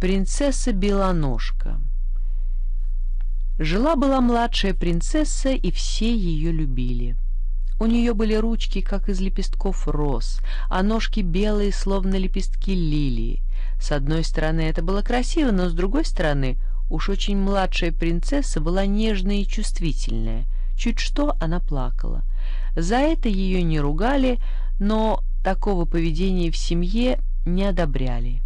Принцесса Белоножка Жила-была младшая принцесса, и все ее любили. У нее были ручки, как из лепестков роз, а ножки белые, словно лепестки лилии. С одной стороны, это было красиво, но с другой стороны, уж очень младшая принцесса была нежная и чувствительная. Чуть что она плакала. За это ее не ругали, но такого поведения в семье не одобряли.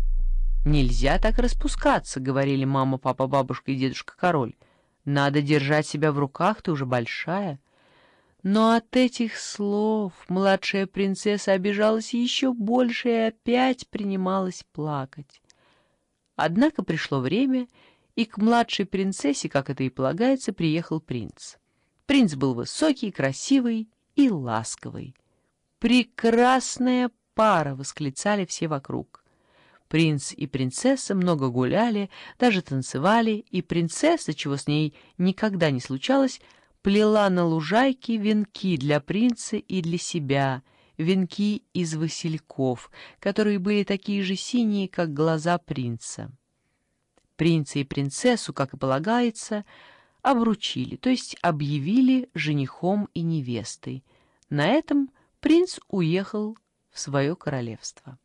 «Нельзя так распускаться», — говорили мама, папа, бабушка и дедушка-король. «Надо держать себя в руках, ты уже большая». Но от этих слов младшая принцесса обижалась еще больше и опять принималась плакать. Однако пришло время, и к младшей принцессе, как это и полагается, приехал принц. Принц был высокий, красивый и ласковый. «Прекрасная пара!» — восклицали все вокруг. Принц и принцесса много гуляли, даже танцевали, и принцесса, чего с ней никогда не случалось, плела на лужайке венки для принца и для себя, венки из васильков, которые были такие же синие, как глаза принца. Принца и принцессу, как и полагается, обручили, то есть объявили женихом и невестой. На этом принц уехал в свое королевство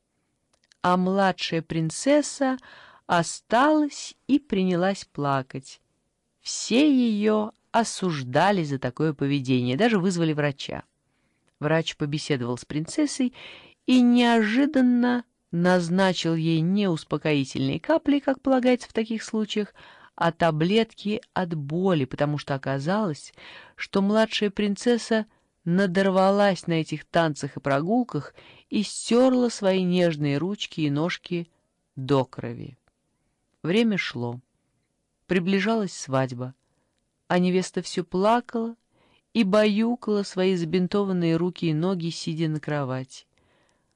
а младшая принцесса осталась и принялась плакать. Все ее осуждали за такое поведение, даже вызвали врача. Врач побеседовал с принцессой и неожиданно назначил ей не успокоительные капли, как полагается в таких случаях, а таблетки от боли, потому что оказалось, что младшая принцесса надорвалась на этих танцах и прогулках и стерла свои нежные ручки и ножки до крови. Время шло. Приближалась свадьба, а невеста все плакала и баюкала свои забинтованные руки и ноги, сидя на кровати.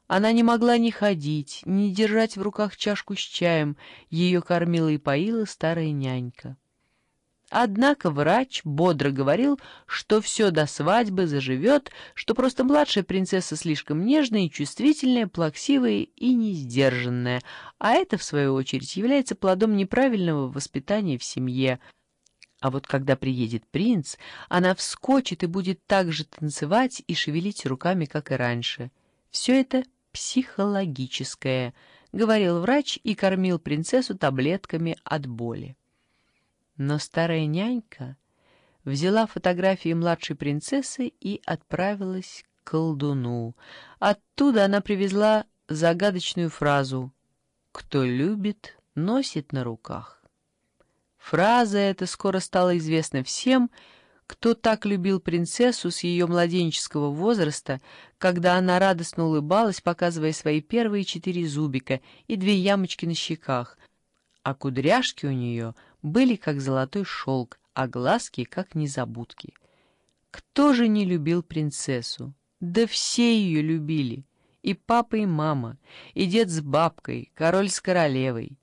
Она не могла ни ходить, ни держать в руках чашку с чаем, ее кормила и поила старая нянька. Однако врач бодро говорил, что все до свадьбы заживет, что просто младшая принцесса слишком нежная и чувствительная, плаксивая и несдержанная, а это, в свою очередь, является плодом неправильного воспитания в семье. А вот когда приедет принц, она вскочит и будет так же танцевать и шевелить руками, как и раньше. Все это психологическое, — говорил врач и кормил принцессу таблетками от боли. Но старая нянька взяла фотографии младшей принцессы и отправилась к колдуну. Оттуда она привезла загадочную фразу «Кто любит, носит на руках». Фраза эта скоро стала известна всем, кто так любил принцессу с ее младенческого возраста, когда она радостно улыбалась, показывая свои первые четыре зубика и две ямочки на щеках, а кудряшки у нее были как золотой шелк, а глазки как незабудки. Кто же не любил принцессу? Да все ее любили. И папа, и мама, и дед с бабкой, король с королевой.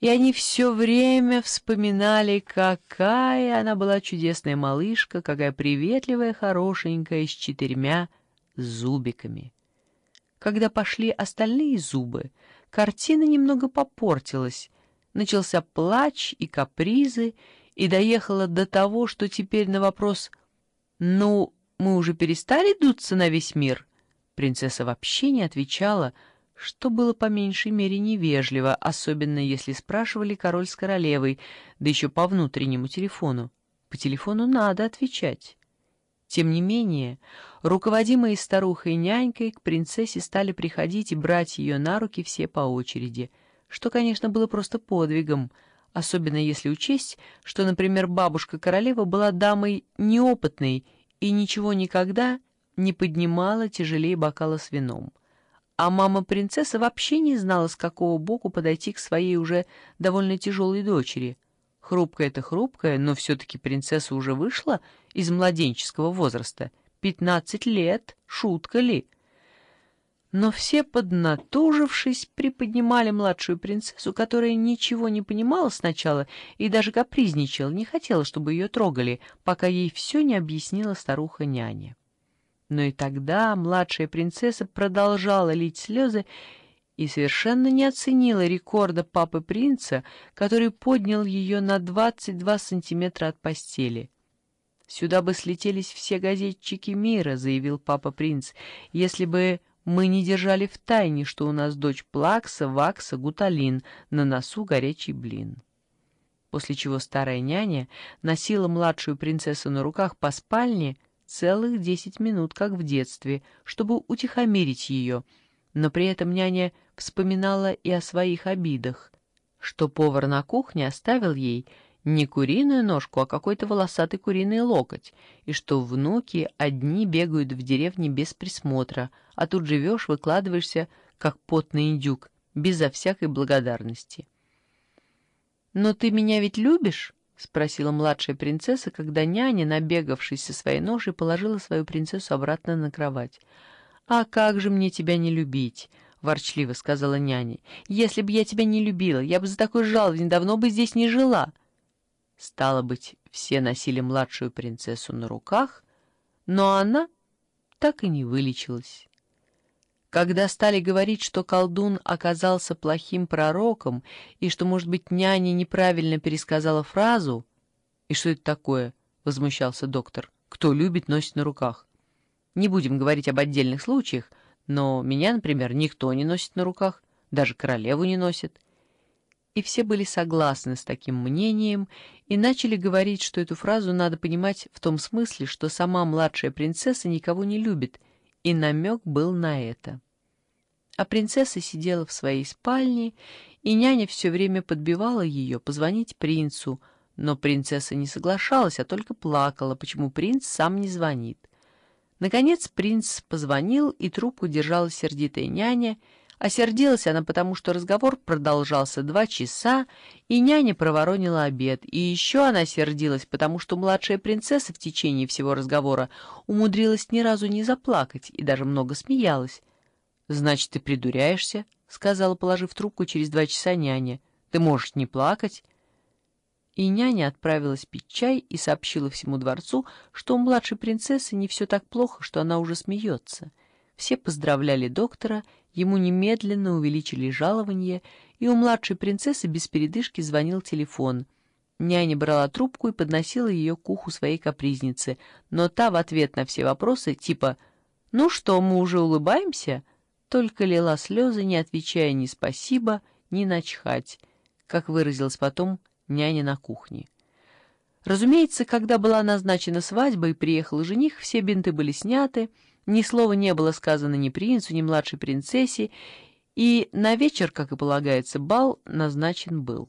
И они все время вспоминали, какая она была чудесная малышка, какая приветливая, хорошенькая, с четырьмя зубиками. Когда пошли остальные зубы, картина немного попортилась, начался плач и капризы, и доехала до того, что теперь на вопрос «Ну, мы уже перестали дуться на весь мир?» принцесса вообще не отвечала, что было по меньшей мере невежливо, особенно если спрашивали король с королевой, да еще по внутреннему телефону. По телефону надо отвечать. Тем не менее, руководимые старухой и нянькой к принцессе стали приходить и брать ее на руки все по очереди — что, конечно, было просто подвигом, особенно если учесть, что, например, бабушка-королева была дамой неопытной и ничего никогда не поднимала тяжелее бокала с вином. А мама-принцесса вообще не знала, с какого боку подойти к своей уже довольно тяжелой дочери. Хрупкая-то хрупкая, но все-таки принцесса уже вышла из младенческого возраста. Пятнадцать лет, шутка ли? Но все, поднатужившись, приподнимали младшую принцессу, которая ничего не понимала сначала и даже капризничала, не хотела, чтобы ее трогали, пока ей все не объяснила старуха-няня. Но и тогда младшая принцесса продолжала лить слезы и совершенно не оценила рекорда папы принца, который поднял ее на 22 сантиметра от постели. «Сюда бы слетелись все газетчики мира», — заявил папа принц, «если бы мы не держали в тайне, что у нас дочь Плакса, Вакса, Гуталин, на носу горячий блин». После чего старая няня носила младшую принцессу на руках по спальне целых десять минут, как в детстве, чтобы утихомирить ее — но при этом няня вспоминала и о своих обидах, что повар на кухне оставил ей не куриную ножку, а какой-то волосатый куриный локоть, и что внуки одни бегают в деревне без присмотра, а тут живешь, выкладываешься, как потный индюк, безо всякой благодарности. «Но ты меня ведь любишь?» — спросила младшая принцесса, когда няня, набегавшись со своей ножей, положила свою принцессу обратно на кровать. «А как же мне тебя не любить?» — ворчливо сказала няня. «Если бы я тебя не любила, я бы за такой жалованье давно бы здесь не жила». Стало быть, все носили младшую принцессу на руках, но она так и не вылечилась. Когда стали говорить, что колдун оказался плохим пророком и что, может быть, няня неправильно пересказала фразу... «И что это такое?» — возмущался доктор. «Кто любит, носит на руках». Не будем говорить об отдельных случаях, но меня, например, никто не носит на руках, даже королеву не носит. И все были согласны с таким мнением и начали говорить, что эту фразу надо понимать в том смысле, что сама младшая принцесса никого не любит, и намек был на это. А принцесса сидела в своей спальне, и няня все время подбивала ее позвонить принцу, но принцесса не соглашалась, а только плакала, почему принц сам не звонит. Наконец принц позвонил, и трубку держала сердитая няня, а сердилась она потому, что разговор продолжался два часа, и няня проворонила обед, и еще она сердилась, потому что младшая принцесса в течение всего разговора умудрилась ни разу не заплакать и даже много смеялась. «Значит, ты придуряешься?» — сказала, положив трубку через два часа няня. «Ты можешь не плакать?» И няня отправилась пить чай и сообщила всему дворцу, что у младшей принцессы не все так плохо, что она уже смеется. Все поздравляли доктора, ему немедленно увеличили жалование, и у младшей принцессы без передышки звонил телефон. Няня брала трубку и подносила ее к уху своей капризницы, но та в ответ на все вопросы, типа «Ну что, мы уже улыбаемся?» только лила слезы, не отвечая ни спасибо, ни начхать, как выразилась потом няня на кухне. Разумеется, когда была назначена свадьба и приехал жених, все бинты были сняты, ни слова не было сказано ни принцу, ни младшей принцессе, и на вечер, как и полагается, бал назначен был.